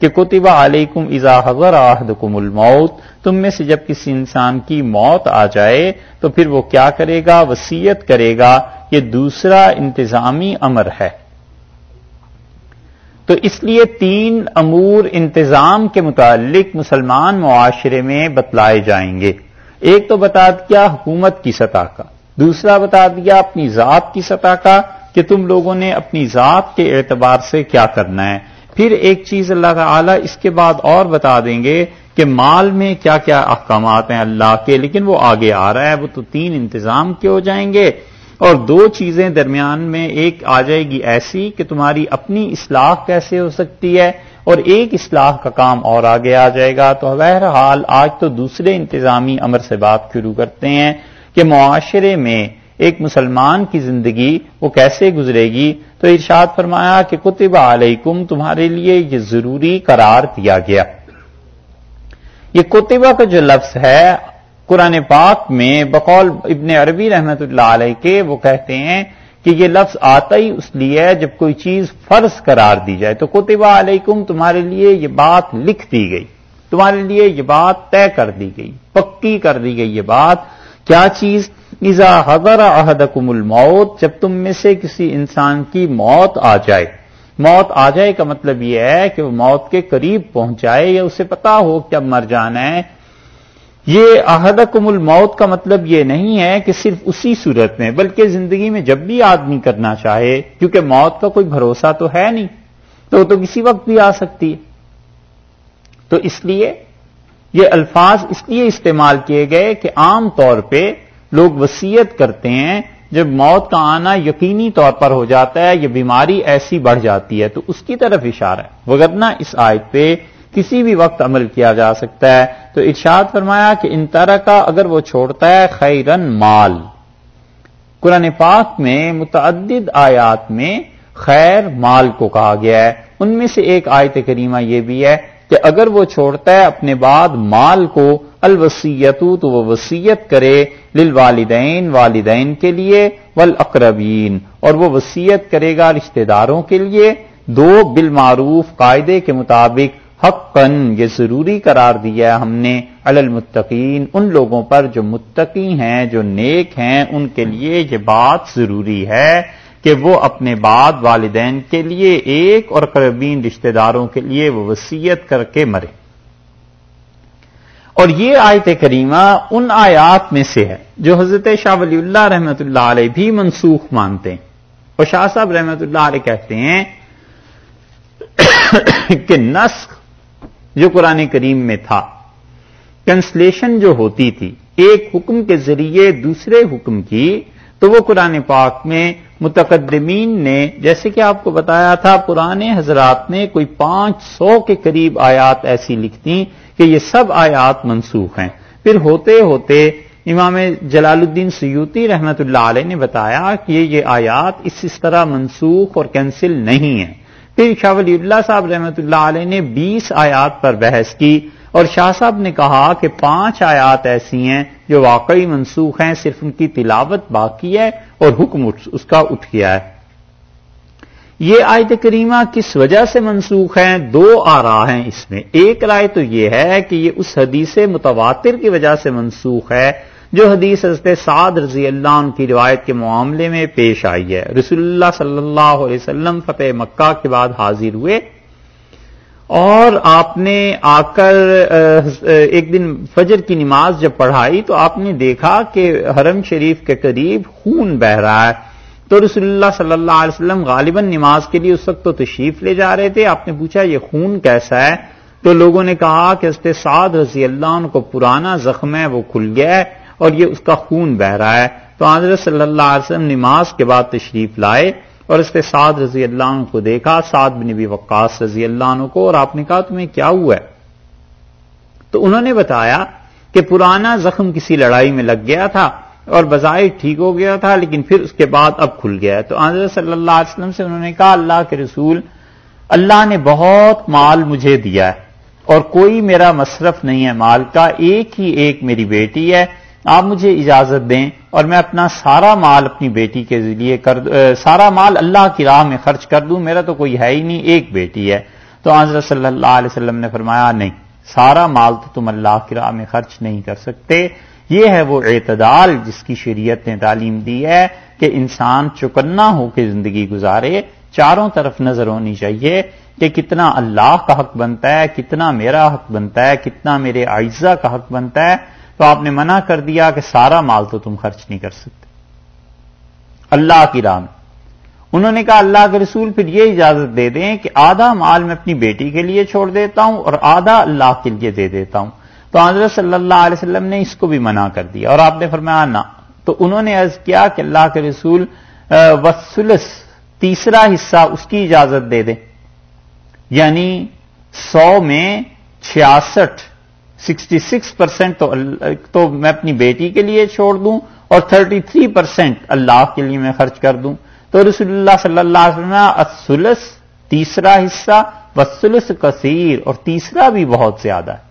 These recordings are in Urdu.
کہ کتبہ علیکم ازا حضر عہدکم الموت، تم میں سے جب کسی انسان کی موت آ جائے تو پھر وہ کیا کرے گا؟ وسیعت کرے گا یہ دوسرا انتظامی امر ہے۔ تو اس لیے تین امور انتظام کے متعلق مسلمان معاشرے میں بتلائے جائیں گے۔ ایک تو بتا دیا حکومت کی سطح کا، دوسرا بتا دیا اپنی ذات کی سطح کا کہ تم لوگوں نے اپنی ذات کے اعتبار سے کیا کرنا ہے۔ پھر ایک چیز اللہ تعالی اس کے بعد اور بتا دیں گے کہ مال میں کیا کیا احکامات ہیں اللہ کے، لیکن وہ آگے آ رہا ہے، وہ تو تین انتظام کے ہو جائیں گے۔ اور دو چیزیں درمیان میں، ایک آ جائے گی ایسی کہ تمہاری اپنی اصلاح کیسے ہو سکتی ہے، اور ایک اصلاح کا کام اور آگے آ جائے گا۔ تو بہرحال آج تو دوسرے انتظامی امر سے بات شروع کرتے ہیں کہ معاشرے میں ایک مسلمان کی زندگی وہ کیسے گزرے گی؟ تو ارشاد فرمایا کہ کتب علیکم، تمہارے لیے یہ ضروری قرار دیا گیا۔ یہ کتبہ کا جو لفظ ہے، قرآن پاک میں بقول ابن عربی رحمت اللہ علیہ کے وہ کہتے ہیں کہ یہ لفظ آتا ہی اس لیے جب کوئی چیز فرض قرار دی جائے۔ تو کتبہ علیکم، تمہارے لیے یہ بات لکھ دی گئی۔ تمہارے لیے یہ بات طے کر دی گئی۔ پکی کر دی گئی یہ بات۔ کیا چیز ایزا حضر احدکم الموت جب تم میں سے کسی انسان کی موت آ جائے۔ موت آ جائے کا مطلب یہ ہے کہ وہ موت کے قریب پہنچ جائے یا اسے پتا ہو کہ اب مر جانا ہے۔ یہ احدکم الموت کا مطلب یہ نہیں ہے کہ صرف اسی صورت میں، بلکہ زندگی میں جب بھی آدمی کرنا چاہے، کیونکہ موت کا کوئی بھروسہ تو ہے نہیں، تو وہ تو کسی وقت بھی آ سکتی ہے۔ تو اس لیے یہ الفاظ اس لیے استعمال کیے گئے کہ عام طور پہ لوگ وسیعت کرتے ہیں، جب موت کا آنا یقینی طور پر ہو جاتا ہے، یہ بیماری ایسی بڑھ جاتی ہے، تو اس کی طرف اشارہ ہے۔ وغیرہ اس آیت پہ کسی بھی وقت عمل کیا جا سکتا ہے، تو ارشاد فرمایا کہ ان طرح کا اگر وہ چھوڑتا ہے خیرن مال۔ قرآن پاک میں متعدد آیات میں خیر مال کو کہا گیا ہے۔ ان میں سے ایک آیت کریمہ یہ بھی ہے کہ اگر وہ چھوڑتا ہے اپنے بعد مال کو الوسیت تو وہ وسیعت کرے للوالدین، والدین کے لیے، والاقربین، اور وہ وسیعت کرے گا رشتہ داروں کے لیے، دو بالمعروف قاعدے کے مطابق حقن یہ ضروری قرار دیا ہم نے المتقین، ان لوگوں پر جو متقی ہیں، جو نیک ہیں، ان کے لیے یہ بات ضروری ہے۔ کہ وہ اپنے بعد والدین کے لیے ایک اور قربین رشتہ داروں کے لیے وہ وسیعت کر کے مرے۔ اور یہ آیت کریمہ ان آیات میں سے ہے جو حضرت شاہ ولی اللہ رحمت اللہ علیہ بھی منسوخ مانتے ہیں۔ اور شاہ صاحب رحمت اللہ علیہ کہتے ہیں کہ نسخ جو قرآن کریم میں تھا کنسلیشن جو ہوتی تھی، ایک حکم کے ذریعے دوسرے حکم کی تو وہ قرآن پاک میں متقدمین نے، جیسے کہ آپ کو بتایا تھا، پرانے حضرات نے کوئی پانچ سو کے قریب آیات ایسی لکھتی کہ یہ سب آیات منسوخ ہیں۔ پھر ہوتے ہوتے امام جلال الدین سیوتی رحمت اللہ علیہ نے بتایا کہ یہ آیات اس اس طرح منسوخ اور کینسل نہیں ہیں۔ پھر شاہ ولی اللہ صاحب رحمت اللہ علیہ نے بیس آیات پر بحث کی۔ اور شاہ صاحب نے کہا کہ پانچ آیات ایسی ہیں جو واقعی منسوخ ہیں، صرف ان کی تلاوت باقی ہے اور حکم اس کا اٹھ گیا ہے۔ یہ آیت کریمہ کس وجہ سے منسوخ ہیں؟ دو آ رہا ہیں اس میں۔ ایک رائے تو یہ ہے کہ یہ اس حدیث متواتر کی وجہ سے منسوخ ہے جو حدیث حضرت سعد رضی اللہ عنہ کی روایت کے معاملے میں پیش آئی ہے۔ رسول اللہ صلی اللہ علیہ وسلم فتح مکہ کے بعد حاضر ہوئے۔ اور آپ نے آ کر ایک دن فجر کی نماز جب پڑھائی تو آپ نے دیکھا کہ حرم شریف کے قریب خون بہ رہا ہے۔ تو رسول اللہ صلی اللہ علیہ وسلم غالباً نماز کے لیے اس وقت تو تشریف لے جا رہے تھے۔ آپ نے پوچھا، یہ خون کیسا ہے؟ تو لوگوں نے کہا کہ اس سعد رضی اللہ عنہ کو پرانا زخم ہے، وہ کھل گیا ہے اور یہ اس کا خون بہ رہا ہے۔ تو حضرت صلی اللہ علیہ وسلم نماز کے بعد تشریف لائے۔ اور اس پہ سعد رضی اللہ عنہ کو دیکھا، سعد بن نبی وقاص رضی اللہ عنہ کو، اور آپ نے کہا، تمہیں کیا ہوا ہے؟ تو انہوں نے بتایا کہ پرانا زخم کسی لڑائی میں لگ گیا تھا اور بظاہر ٹھیک ہو گیا تھا، لیکن پھر اس کے بعد اب کھل گیا ہے۔ تو حضرت صلی اللہ علیہ وسلم سے انہوں نے کہا، اللہ کے رسول، اللہ نے بہت مال مجھے دیا ہے اور کوئی میرا مصرف نہیں ہے، مال کا ایک ہی ایک میری بیٹی ہے آپ مجھے اجازت دیں اور میں اپنا سارا مال اپنی بیٹی کے ذریعے کر سارا مال اللہ کی راہ میں خرچ کر دوں، میرا تو کوئی ہے ہی نہیں، ایک بیٹی ہے۔ تو حضرت صلی اللہ علیہ وسلم نے فرمایا، نہیں، سارا مال تو تم اللہ کی راہ میں خرچ نہیں کر سکتے۔ یہ ہے وہ اعتدال جس کی شریعت نے تعلیم دی ہے کہ انسان چکنا ہو کے زندگی گزارے، چاروں طرف نظر ہونی چاہیے کہ کتنا اللہ کا حق بنتا ہے، کتنا میرا حق بنتا ہے، کتنا میرے آئزہ کا حق بنتا ہے۔ تو آپ نے منع کر دیا کہ سارا مال تو تم خرچ نہیں کر سکتے۔ اللہ کی راہ میں۔ انہوں نے کہا، اللہ کے رسول پھر یہ اجازت دے دیں کہ آدھا مال میں اپنی بیٹی کے لیے چھوڑ دیتا ہوں اور آدھا اللہ کے لیے دے دیتا ہوں۔ تو حضرت صلی اللہ علیہ وسلم نے اس کو بھی منع کر دیا اور آپ نے فرمایا، نہ۔ تو انہوں نے عرض کیا کہ اللہ کے رسول وسلس، تیسرا حصہ اس کی اجازت دے دیں۔ یعنی سو میں چھیاسٹھ سکسٹی سکس پرسینٹ تو میں اپنی بیٹی کے لیے چھوڑ دوں اور تھرٹی تھری پرسینٹ اللہ کے لیے میں خرچ کر دوں۔ تو رسول اللہ صلی اللہ علیہ وسلم اسلس تیسرا حصہ وسلس کثیر اور تیسرا بھی بہت زیادہ ہے۔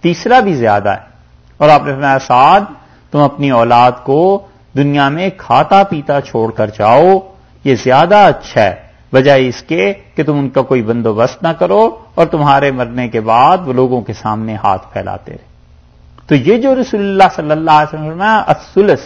تیسرا بھی زیادہ ہے۔ اور آپ نے فرمایا، سعد، تم اپنی اولاد کو دنیا میں کھاتا پیتا چھوڑ کر جاؤ، یہ زیادہ اچھا ہے۔ وجہ اس کے کہ تم ان کا کوئی بندوبست نہ کرو اور تمہارے مرنے کے بعد وہ لوگوں کے سامنے ہاتھ پھیلاتے رہے۔ تو یہ جو رسول اللہ صلی اللہ علیہ وسلم اسلس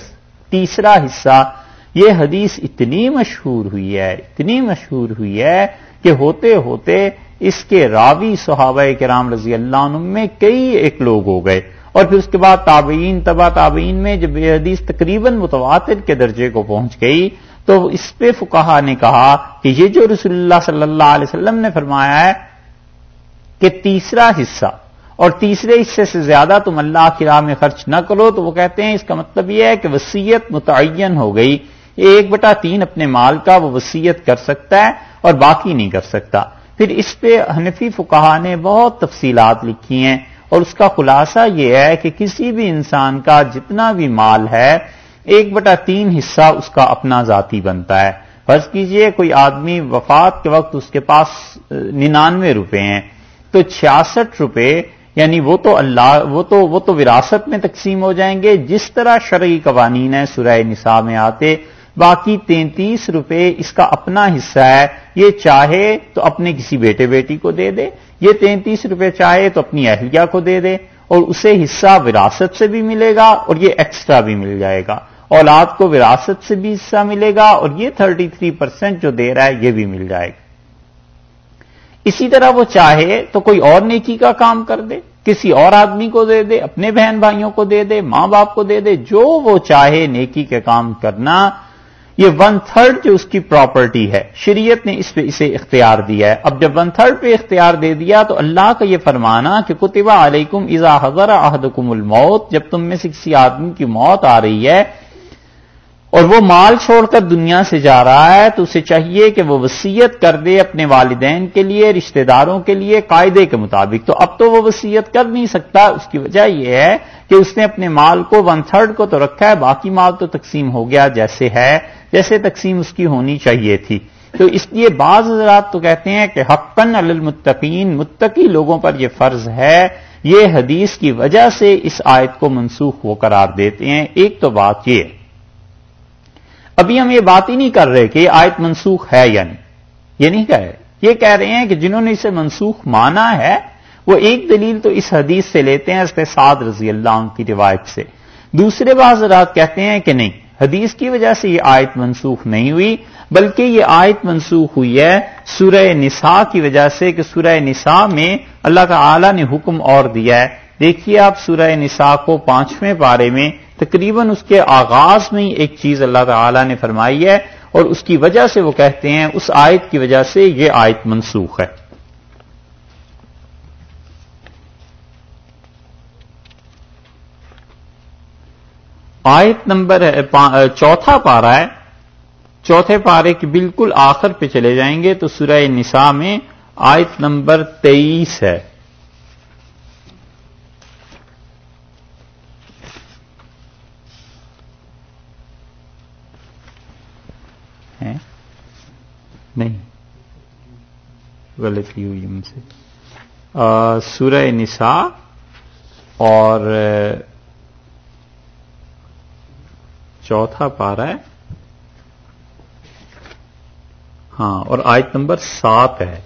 تیسرا حصہ، یہ حدیث اتنی مشہور ہوئی ہے، اتنی مشہور ہوئی ہے کہ ہوتے ہوتے اس کے راوی صحابہ کرام رضی اللہ عنہ میں کئی ایک لوگ ہو گئے۔ اور پھر اس کے بعد تابعین تبا تابعین میں جب یہ حدیث تقریباً متواتر کے درجے کو پہنچ گئی تو اس پہ فکہ نے کہا کہ یہ جو رسول اللہ صلی اللہ علیہ وسلم نے فرمایا ہے کہ تیسرا حصہ، اور تیسرے حصے سے زیادہ تم اللہ کی راہ میں خرچ نہ کرو، تو وہ کہتے ہیں اس کا مطلب یہ ہے کہ وسیعت متعین ہو گئی۔ ایک بٹا تین اپنے مال کا وہ وسیعت کر سکتا ہے اور باقی نہیں کر سکتا۔ پھر اس پہ حنفی فکہ نے بہت تفصیلات لکھی ہیں، اور اس کا خلاصہ یہ ہے کہ کسی بھی انسان کا جتنا بھی مال ہے ایک بٹا تین حصہ اس کا اپنا ذاتی بنتا ہے۔ فرض کیجیے کوئی آدمی وفات کے وقت اس کے پاس ننانوے روپے ہیں۔ تو چھیاسٹھ روپے یعنی وہ تو اللہ، وہ تو وہ تو وراثت میں تقسیم ہو جائیں گے۔ جس طرح شرعی قوانین ہے سورہ نصاب میں آتے، باقی تینتیس روپے اس کا اپنا حصہ ہے۔ یہ چاہے تو اپنے کسی بیٹے بیٹی کو دے دے۔ یہ تینتیس روپے چاہے تو اپنی اہلیہ کو دے دے۔ اور اسے حصہ وراثت سے بھی ملے گا اور یہ ایکسٹرا بھی مل جائے گا۔ اولاد کو وراثت سے بھی حصہ ملے گا اور یہ تھرٹی تھری پرسینٹ جو دے رہا ہے یہ بھی مل جائے گا۔ اسی طرح وہ چاہے تو کوئی اور نیکی کا کام کر دے، کسی اور آدمی کو دے دے، اپنے بہن بھائیوں کو دے دے، ماں باپ کو دے دے، جو وہ چاہے نیکی کے کام کرنا، یہ ون تھرڈ جو اس کی پراپرٹی ہے۔ شریعت نے اس پہ اسے اختیار دیا ہے۔ اب جب ون تھرڈ پہ اختیار دے دیا تو اللہ کا یہ فرمانا کہ کتبہ علیکم ازا حضر احدکم الموت، جب تم میں سے کسی آدمی کی موت آ رہی ہے اور وہ مال چھوڑ کر دنیا سے جا رہا ہے تو اسے چاہیے کہ وہ وسیعت کر دے اپنے والدین کے لیے، رشتہ داروں کے لیے، قاعدے کے مطابق۔ تو اب تو وہ وسیعت کر نہیں سکتا۔ اس کی وجہ یہ ہے کہ اس نے اپنے مال کو ون تھرڈ کو تو رکھا ہے، باقی مال تو تقسیم ہو گیا جیسے ہے، جیسے تقسیم اس کی ہونی چاہیے تھی۔ تو اس لیے بعض حضرات تو کہتے ہیں کہ حقن المتقین، متقی لوگوں پر یہ فرض ہے۔ یہ حدیث کی وجہ سے اس آیت کو منسوخ وہ قرار دیتے ہیں۔ ایک تو بات یہ ابھی ہم یہ بات ہی نہیں کر رہے کہ یہ آیت منسوخ ہے یا نہیں۔ یہ نہیں کہہ رہے۔ یہ کہہ رہے ہیں کہ جنہوں نے اسے منسوخ مانا ہے، وہ ایک دلیل تو اس حدیث سے لیتے ہیں اس پہ سعد رضی اللہ عنہ کی روایت سے۔ دوسرے بعض رات کہتے ہیں کہ نہیں، حدیث کی وجہ سے یہ آیت منسوخ نہیں ہوئی، بلکہ یہ آیت منسوخ ہوئی ہے سورہ نساء کی وجہ سے کہ سورہ نساء میں اللہ تعالی نے حکم اور دیا ہے۔ دیکھیے آپ سورہ نساء کو پانچویں پارے میں تقریباً اس کے آغاز میں ہی ایک چیز اللہ تعالی نے فرمائی ہے اور اس کی وجہ سے وہ کہتے ہیں، اس آیت کی وجہ سے یہ آیت منسوخ ہے۔ آیت نمبر چوتھا پارا ہے۔ چوتھے پارے کے بالکل آخر پہ چلے جائیں گے تو سورہ نساء میں آیت نمبر تیئیس ہے۔ نہیں. غلطی ہوئی ان سے. سورہ نساء اور چوتھا پارا ہے. ہاں اور آیت نمبر سات ہے.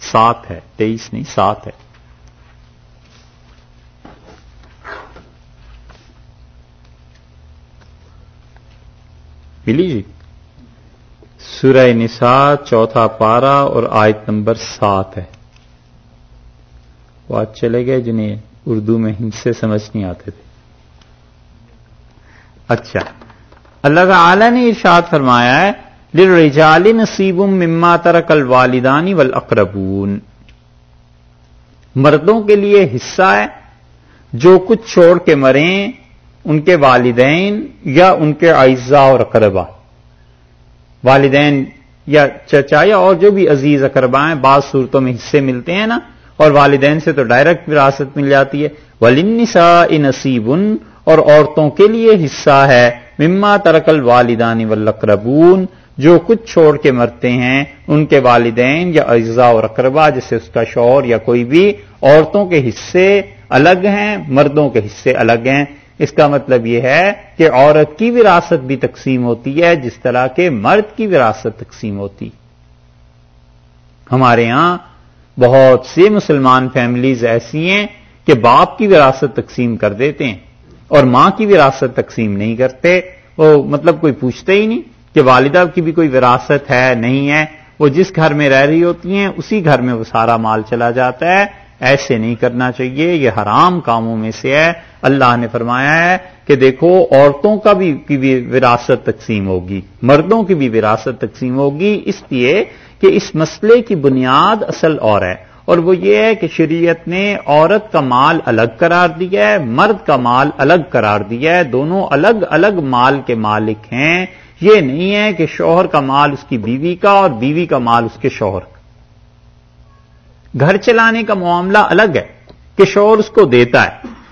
سات ہے. تیئیس نہیں، سات ہے. ملی جی سورہ نساء چوتھا پارا اور آیت نمبر سات ہے۔ وہ آج چلے گئے جنہیں اردو میں ہند سے سمجھ نہیں آتے تھے۔ اچھا۔ اللہ تعالی نے ارشاد فرمایا ہے، للرجال نصیب مما ترک الوالدانی والاقربون مردوں کے لیے حصہ ہے، جو کچھ چھوڑ کے مریں، ان کے والدین یا ان کے اعزاء اور اقربا والدین یا چچا یا اور جو بھی عزیز اقربا ہیں، بعض صورتوں میں حصے ملتے ہیں نا، اور والدین سے تو ڈائریکٹ وراثت مل جاتی ہے۔ ولنسا نصیب اور عورتوں کے لیے حصہ ہے۔ مما ترکل والدانی والاقربون جو کچھ چھوڑ کے مرتے ہیں، ان کے والدین یا اجزاء اور اقربا جیسے اس کا شور یا کوئی بھی، عورتوں کے حصے الگ ہیں، مردوں کے حصے الگ ہیں۔ اس کا مطلب یہ ہے کہ عورت کی وراثت بھی تقسیم ہوتی ہے، جس طرح کے مرد کی وراثت تقسیم ہوتی۔ ہمارے ہاں بہت سے مسلمان فیملیز ایسی ہیں کہ باپ کی وراثت تقسیم کر دیتے ہیں اور ماں کی وراثت تقسیم نہیں کرتے۔ وہ مطلب کوئی پوچھتے ہی نہیں کہ والدہ کی بھی کوئی وراثت ہے، نہیں ہے۔ وہ جس گھر میں رہ رہی ہوتی ہیں، اسی گھر میں وہ سارا مال چلا جاتا ہے۔ ایسے نہیں کرنا چاہیے، یہ حرام کاموں میں سے ہے۔ اللہ نے فرمایا ہے کہ دیکھو، عورتوں کا بھی کی بھی وراثت تقسیم ہوگی، مردوں کی بھی وراثت تقسیم ہوگی۔ اس لیے کہ اس مسئلے کی بنیاد اصل اور ہے۔ اور وہ یہ ہے کہ شریعت نے عورت کا مال الگ قرار دیا ہے، مرد کا مال الگ قرار دیا ہے۔ دونوں الگ الگ مال کے مالک ہیں۔ یہ نہیں ہے کہ شوہر کا مال اس کی بیوی کا اور بیوی کا مال اس کے شوہر کا۔ گھر چلانے کا معاملہ الگ ہے کہ شوہر اس کو دیتا ہے،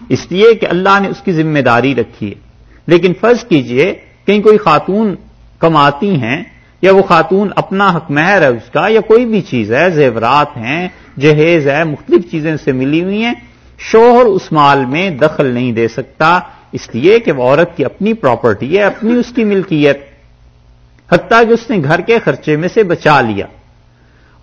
اس لیے کہ اللہ نے اس کی ذمہ داری رکھی ہے۔ لیکن فرض کیجیے کہیں کوئی خاتون کماتی ہیں یا وہ خاتون اپنا حق مہر ہے اس کا یا کوئی بھی چیز ہے، زیورات ہیں، جہیز ہے، مختلف چیزیں سے ملی ہوئی ہیں شوہر اس مال میں دخل نہیں دے سکتا۔ اس لیے کہ وہ عورت کی اپنی پراپرٹی ہے، اپنی اس کی ملکیت۔ حتیٰ کہ اس نے گھر کے خرچے میں سے بچا لیا۔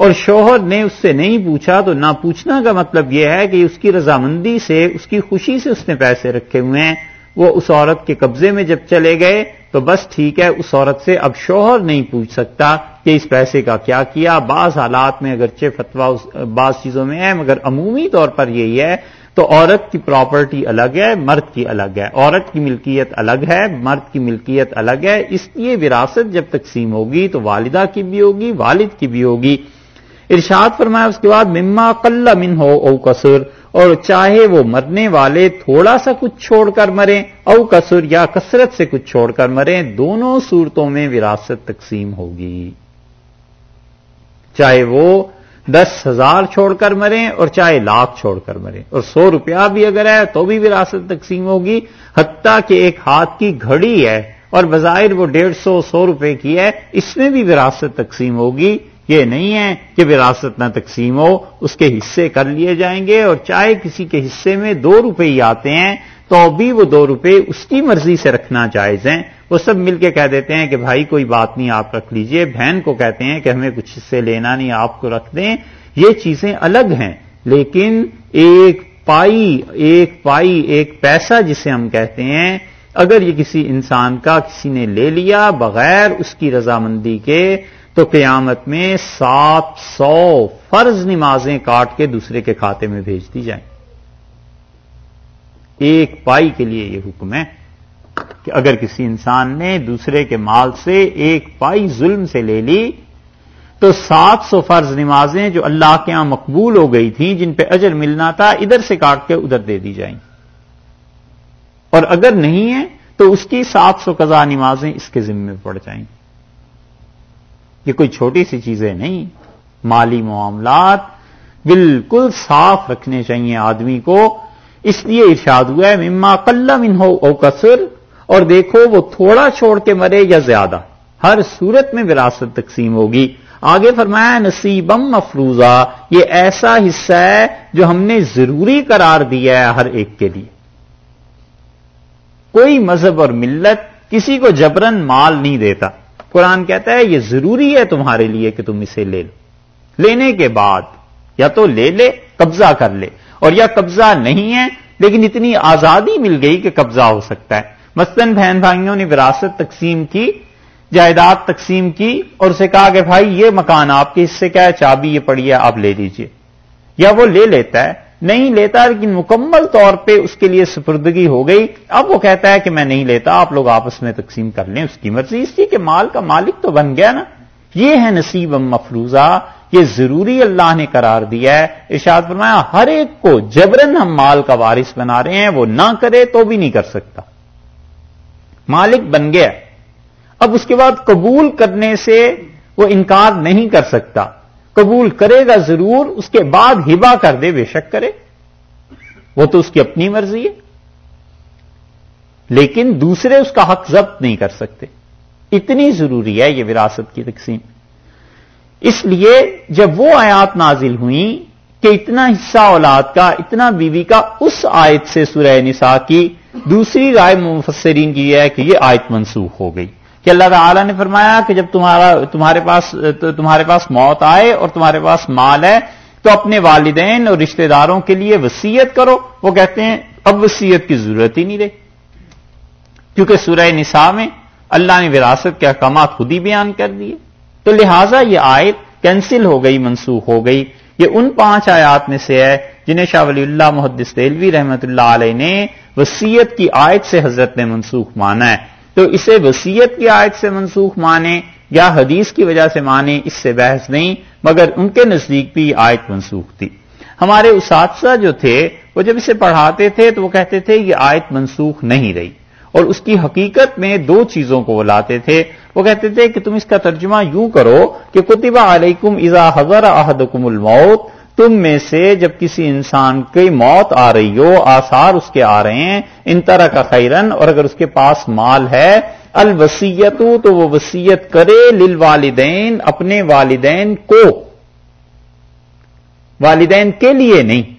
اور شوہر نے اس سے نہیں پوچھا تو نہ پوچھنا کا مطلب یہ ہے کہ اس کی رضامندی سے، اس کی خوشی سے اس نے پیسے رکھے ہوئے ہیں۔ وہ اس عورت کے قبضے میں جب چلے گئے تو بس ٹھیک ہے، اس عورت سے اب شوہر نہیں پوچھ سکتا کہ اس پیسے کا کیا کیا۔ بعض حالات میں اگرچہ فتوا بعض چیزوں میں ہے مگر عمومی طور پر یہی ہے تو عورت کی پراپرٹی الگ ہے، مرد کی الگ ہے۔ عورت کی ملکیت الگ ہے، مرد کی ملکیت الگ ہے۔ اس لیے وراثت جب تقسیم ہوگی تو والدہ کی بھی ہوگی، والد کی بھی ہوگی۔ ارشاد فرمایا، اس کے بعد مما قل من ہو او کسر اور چاہے وہ مرنے والے تھوڑا سا کچھ چھوڑ کر مریں او کسر یا کثرت سے کچھ چھوڑ کر مریں، دونوں صورتوں میں وراثت تقسیم ہوگی۔ چاہے وہ دس ہزار چھوڑ کر مریں اور چاہے لاکھ چھوڑ کر مریں، اور سو روپیہ بھی اگر ہے تو بھی وراثت تقسیم ہوگی، حتیٰ کہ ایک ہاتھ کی گھڑی ہے اور بظاہر وہ ڈیڑھ سو سو روپے کی ہے، اس میں بھی وراثت تقسیم ہوگی۔ یہ نہیں ہے کہ وراثت نہ تقسیم ہو، اس کے حصے کر لیے جائیں گے اور چاہے کسی کے حصے میں دو روپے ہی آتے ہیں، تو بھی وہ دو روپے اس کی مرضی سے رکھنا جائز ہیں۔ وہ سب مل کے کہہ دیتے ہیں کہ بھائی کوئی بات نہیں، آپ رکھ لیجیے۔ بہن کو کہتے ہیں کہ ہمیں کچھ حصے لینا نہیں، آپ کو رکھ دیں۔ یہ چیزیں الگ ہیں، لیکن ایک پائی ایک پائی، ایک پیسہ جسے ہم کہتے ہیں، اگر یہ کسی انسان کا کسی نے لے لیا بغیر اس کی رضامندی کے تو قیامت میں سات سو فرض نمازیں کاٹ کے دوسرے کے کھاتے میں بھیج دی جائیں۔ ایک پائی کے لیے یہ حکم ہے کہ اگر کسی انسان نے دوسرے کے مال سے ایک پائی ظلم سے لے لی، تو سات سو فرض نمازیں جو اللہ کے یہاں مقبول ہو گئی تھیں، جن پہ اجر ملنا تھا، ادھر سے کاٹ کے ادھر دے دی جائیں۔ اور اگر نہیں ہے، تو اس کی سات سو قضا نمازیں اس کے ذمے پڑ جائیں۔ یہ کوئی چھوٹی سی چیزیں نہیں۔ مالی معاملات بالکل صاف رکھنے چاہیے آدمی کو۔ اس لیے ارشاد ہوا ہے، مما من ہو او اور دیکھو وہ تھوڑا چھوڑ کے مرے یا زیادہ۔ ہر صورت میں وراثت تقسیم ہوگی۔ آگے فرمایا نصیبم مفروضہ، یہ ایسا حصہ ہے جو ہم نے ضروری قرار دیا ہے ہر ایک کے لیے۔ کوئی مذہب اور ملت کسی کو جبرن مال نہیں دیتا۔ قرآن کہتا ہے یہ ضروری ہے تمہارے لیے کہ تم اسے لے لو۔ لینے کے بعد یا تو لے لے، قبضہ کر لے۔ اور یا قبضہ نہیں ہے، لیکن اتنی آزادی مل گئی کہ قبضہ ہو سکتا ہے۔ مثلاً بہن بھائیوں نے وراثت تقسیم کی، جائیداد تقسیم کی اور اسے کہا کہ بھائی یہ مکان آپ کے حصے کا ہے، چابی یہ پڑی ہے، آپ لے لیجیے۔ یا وہ لے لیتا ہے نہیں لیتا، لیکن مکمل طور پہ اس کے لیے سپردگی ہو گئی۔ اب وہ کہتا ہے کہ میں نہیں لیتا، آپ لوگ آپس میں تقسیم کر لیں، اس کی مرضی۔ اس لیے کہ مال کا مالک تو بن گیا نا۔ یہ ہے نصیب مفروضہ، یہ ضروری اللہ نے قرار دیا ہے۔ ارشاد فرمایا، ہر ایک کو جبرن ہم مال کا وارث بنا رہے ہیں، وہ نہ کرے تو بھی نہیں کر سکتا۔ مالک بن گیا۔ اب اس کے بعد قبول کرنے سے وہ انکار نہیں کر سکتا۔ قبول کرے گا ضرور، اس کے بعد ہبا کر دے، بے شک کرے۔ وہ تو اس کی اپنی مرضی ہے۔ لیکن دوسرے اس کا حق ضبط نہیں کر سکتے۔ اتنی ضروری ہے یہ وراثت کی تقسیم۔ اس لیے جب وہ آیات نازل ہوئیں کہ اتنا حصہ اولاد کا، اتنا بیوی کا، اس آیت سے سورہ نساء کی دوسری رائے مفسرین کی یہ ہے کہ یہ آیت منسوخ ہو گئی۔ کہ اللہ تعالی نے فرمایا کہ جب تمہارا تمہارے پاس تمہارے پاس موت آئے اور تمہارے پاس مال ہے، تو اپنے والدین اور رشتہ داروں کے لیے وسیعت کرو۔ وہ کہتے ہیں، اب وسیعت کی ضرورت ہی نہیں رہی۔ کیونکہ سورہ نساء میں اللہ نے وراثت کے احکامات خود ہی بیان کر دیے۔ تو لہذا یہ آیت کینسل ہو گئی، منسوخ ہو گئی۔ یہ ان پانچ آیات میں سے ہے جنہیں شاہ ولی اللہ محدث تیلوی رحمت اللہ علیہ نے وسیعت کی آیت سے حضرت نے منسوخ مانا ہے۔ تو اسے وسیعت کی آیت سے منسوخ مانے یا حدیث کی وجہ سے مانے اس سے بحث نہیں، مگر ان کے نزدیک بھی آیت منسوخ تھی۔ ہمارے اساتذہ جو تھے، وہ جب اسے پڑھاتے تھے تو وہ کہتے تھے یہ آیت منسوخ نہیں رہی۔ اور اس کی حقیقت میں دو چیزوں کو وہ لاتے تھے۔ وہ کہتے تھے کہ تم اس کا ترجمہ یوں کرو کہ کتبہ علیکم ازا حضر احدکم الموت تم میں سے جب کسی انسان کی موت آ رہی ہو، آثار اس کے آ رہے ہیں، ان طرح کا خیرن، اور اگر اس کے پاس مال ہے الوسیت تو وہ وسیعت کرے لل والدین اپنے والدین کو۔ والدین کے لیے نہیں۔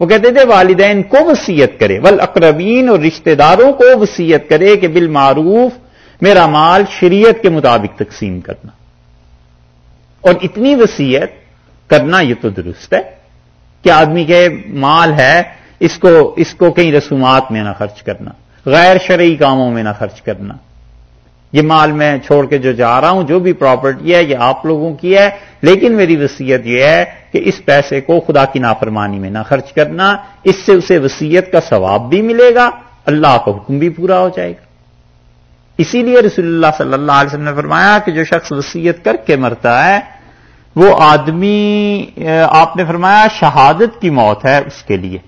وہ کہتے تھے، والدین کو وسیعت کرے۔ ول اقربین اور رشتہ داروں کو وسیعت کرے کہ بالمعروف میرا مال شریعت کے مطابق تقسیم کرنا۔ اور اتنی وسیعت کرنا یہ تو درست ہے کہ آدمی کے مال ہے، اس کو اس کو کئی رسومات میں نہ خرچ کرنا، غیر شرعی کاموں میں نہ خرچ کرنا۔ یہ مال میں چھوڑ کے جو جا رہا ہوں، جو بھی پراپرٹی ہے، یہ آپ لوگوں کی ہے، لیکن میری وسیعت یہ ہے کہ اس پیسے کو خدا کی نافرمانی میں نہ خرچ کرنا، اس سے اسے وسیعت کا ثواب بھی ملے گا، اللہ کا حکم بھی پورا ہو جائے گا۔ اسی لیے رسول اللہ صلی اللہ علیہ وسلم نے فرمایا کہ جو شخص وسیعت کر کے مرتا ہے وہ آدمی آپ نے فرمایا شہادت کی موت ہے اس کے لیے۔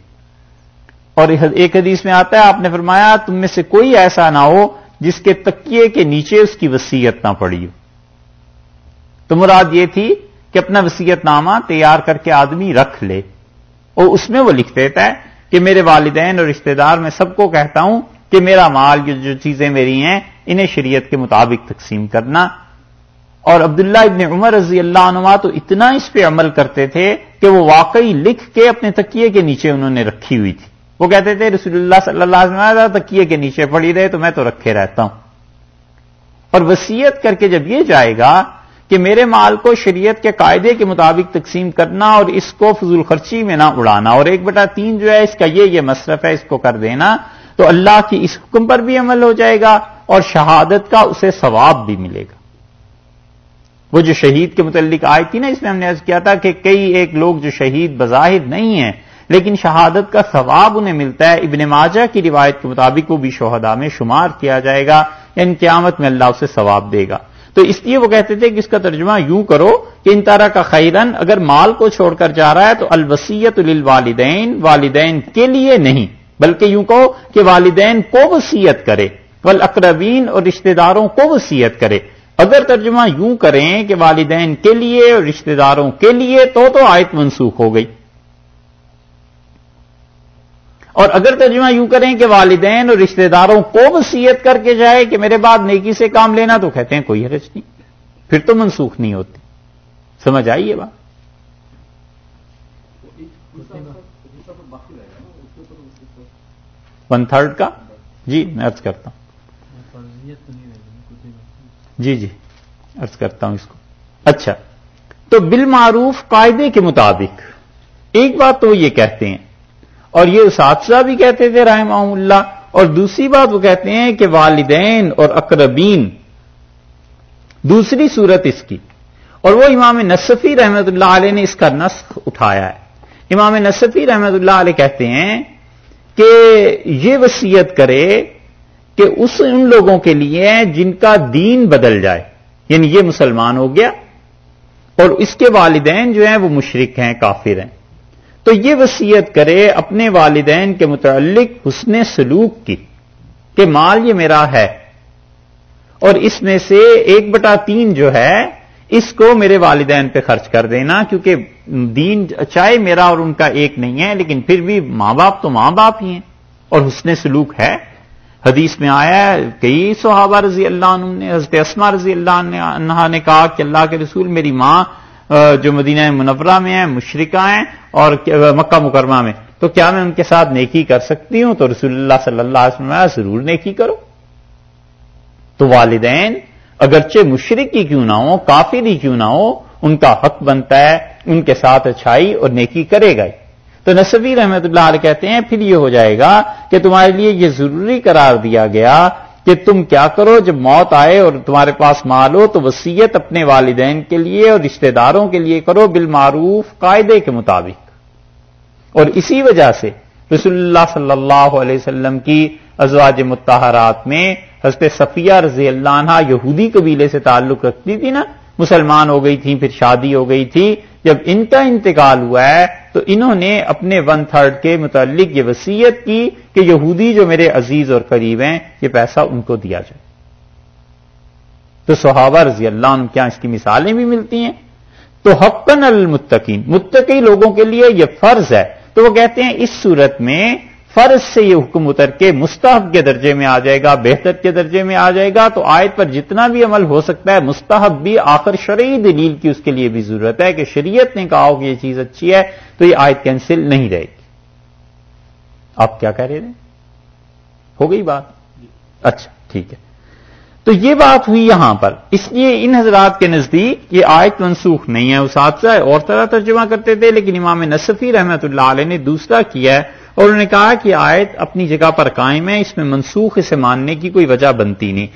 اور ایک حدیث میں آتا ہے، آپ نے فرمایا تم میں سے کوئی ایسا نہ ہو جس کے تکیے کے نیچے اس کی وسیعت نہ پڑی ہو۔ تو مراد یہ تھی کہ اپنا وسیعت نامہ تیار کر کے آدمی رکھ لے۔ اور اس میں وہ لکھ دیتا ہے کہ میرے والدین اور رشتہ دار میں سب کو کہتا ہوں کہ میرا مال جو چیزیں میری ہیں، انہیں شریعت کے مطابق تقسیم کرنا۔ اور عبداللہ ابن عمر رضی اللہ عنہ تو اتنا اس پہ عمل کرتے تھے کہ وہ واقعی لکھ کے اپنے تکیے کے نیچے انہوں نے رکھی ہوئی تھی۔ وہ کہتے تھے، رسول اللہ صلی اللہ علیہ وسلم تکیے کے نیچے پڑی رہے تو میں تو رکھے رہتا ہوں۔ اور وسیعت کر کے جب یہ جائے گا کہ میرے مال کو شریعت کے قاعدے کے مطابق تقسیم کرنا اور اس کو فضول خرچی میں نہ اڑانا، اور ایک بٹا تین جو ہے، اس کا یہ یہ مصرف ہے، اس کو کر دینا، تو اللہ کی اس حکم پر بھی عمل ہو جائے گا اور شہادت کا اسے ثواب بھی ملے گا۔ وہ جو شہید کے متعلق آئی تھی نا، اس میں ہم نے کیا تھا کہ کئی ایک لوگ جو شہید بظاہر نہیں ہیں، لیکن شہادت کا ثواب انہیں ملتا ہے۔ ابن ماجہ کی روایت کے مطابق وہ بھی شہدا میں شمار کیا جائے گا یعنی قیامت میں اللہ اسے ثواب دے گا۔ تو اس لیے وہ کہتے تھے کہ اس کا ترجمہ یوں کرو کہ ان طرح کا خیرن اگر مال کو چھوڑ کر جا رہا ہے تو الوسیت للوالدین، والدین کے لیے نہیں، بلکہ یوں کہو کہ والدین کو وسیعت کرے والاقربین اور رشتہ داروں کو وسیعت کرے۔ اگر ترجمہ یوں کریں کہ والدین کے لیے اور رشتہ داروں کے لیے تو تو آیت منسوخ ہو گئی۔ اور اگر ترجمہ یوں کریں کہ والدین اور رشتہ داروں کو وسیعت کر کے جائے کہ میرے بعد نیکی سے کام لینا تو کہتے ہیں کوئی حرج نہیں، پھر تو منسوخ نہیں ہوتی سمجھ آئیے بات؟ ون تھرڈ کا؟ جی میں ارض کرتا ہوں۔ جی جی ارض کرتا ہوں اس کو۔ اچھا تو بالمعروف قاعدے کے مطابق ایک بات تو یہ کہتے ہیں، اور یہ اساتذہ بھی کہتے تھے رحمہ اللہ، اور دوسری بات وہ کہتے ہیں کہ والدین اور اقربین، دوسری صورت اس کی۔ اور وہ امام نصفی رحمت اللہ علیہ نے اس کا نسخ اٹھایا ہے۔ امام نصفی رحمت اللہ علیہ کہتے ہیں کہ یہ وسیعت کرے کہ اس ان لوگوں کے لیے جن کا دین بدل جائے۔ یعنی یہ مسلمان ہو گیا اور اس کے والدین جو ہیں وہ مشرق ہیں، کافر ہیں۔ تو یہ وسیعت کرے اپنے والدین کے متعلق حسن سلوک کی کہ مال یہ میرا ہے اور اس میں سے ایک بٹا تین جو ہے، اس کو میرے والدین پہ خرچ کر دینا کیونکہ دین چاہے میرا اور ان کا ایک نہیں ہے، لیکن پھر بھی ماں باپ تو ماں باپ ہی ہیں اور حسن سلوک ہے۔ حدیث میں آیا ہے کئی صحابہ رضی اللہ عنہ نے، حضرت اسما رضی اللہ عنہ نے کہا کہ اللہ کے رسول میری ماں جو مدینہ منورہ میں ہیں مشرقہ ہیں اور مکہ مکرمہ میں۔ تو کیا میں ان کے ساتھ نیکی کر سکتی ہوں؟ تو رسول اللہ صلی اللہ علیہ وسلم ضرور نیکی کرو۔ تو والدین، اگرچہ مشرق ہی کیوں نہ ہو کافر ہی کیوں نہ ہو، ان کا حق بنتا ہے، ان کے ساتھ اچھائی اور نیکی کرے گا۔ تو نصبی رحمت اللہ علیہ کہتے ہیں، پھر یہ ہو جائے گا کہ تمہارے لیے یہ ضروری قرار دیا گیا کہ تم کیا کرو، جب موت آئے اور تمہارے پاس مال ہو تو وسیعت اپنے والدین کے لیے اور رشتہ داروں کے لیے کرو بالمعروف قاعدے کے مطابق۔ اور اسی وجہ سے رسول اللہ صلی اللہ علیہ وسلم کی ازواج متحرات میں حضرت صفیہ رضی اللہ عنہ یہودی قبیلے سے تعلق رکھتی تھی نا مسلمان ہو گئی تھی پھر شادی ہو گئی تھی۔ جب ان کا انتقال ہوا ہے، تو انہوں نے اپنے ون تھرڈ کے متعلق یہ وسیعت کی کہ یہودی جو میرے عزیز اور قریب ہیں، یہ پیسہ ان کو دیا جائے۔ تو صحابہ رضی اللہ عنہ کیا اس کی مثالیں بھی ملتی ہیں؟ تو حقن المتقین، متقی لوگوں کے لیے یہ فرض ہے۔ تو وہ کہتے ہیں، اس صورت میں فرض سے یہ حکم اتر کے مستحب کے درجے میں آ جائے گا، بہتر کے درجے میں آ جائے گا، تو آیت پر جتنا بھی عمل ہو سکتا ہے، مستحب بھی آخر شرعی دلیل کی اس کے لیے بھی ضرورت ہے کہ شریعت نے کہا ہو کہ یہ چیز اچھی ہے، تو یہ آیت کینسل نہیں رہے گی۔ آپ کیا کہہ رہے تھے ہو گئی بات؟ اچھا ٹھیک ہے۔ تو یہ بات ہوئی یہاں پر۔ اس لیے ان حضرات کے نزدیک یہ آیت منسوخ نہیں ہے، اس حادثہ اور طرح ترجمہ کرتے تھے، لیکن امام نصفی رحمت اللہ علیہ نے دوسرا کیا ہے۔ اور انہوں نے کہا کہ آیت اپنی جگہ پر قائم ہے، اس میں منسوخ اسے ماننے کی کوئی وجہ بنتی نہیں۔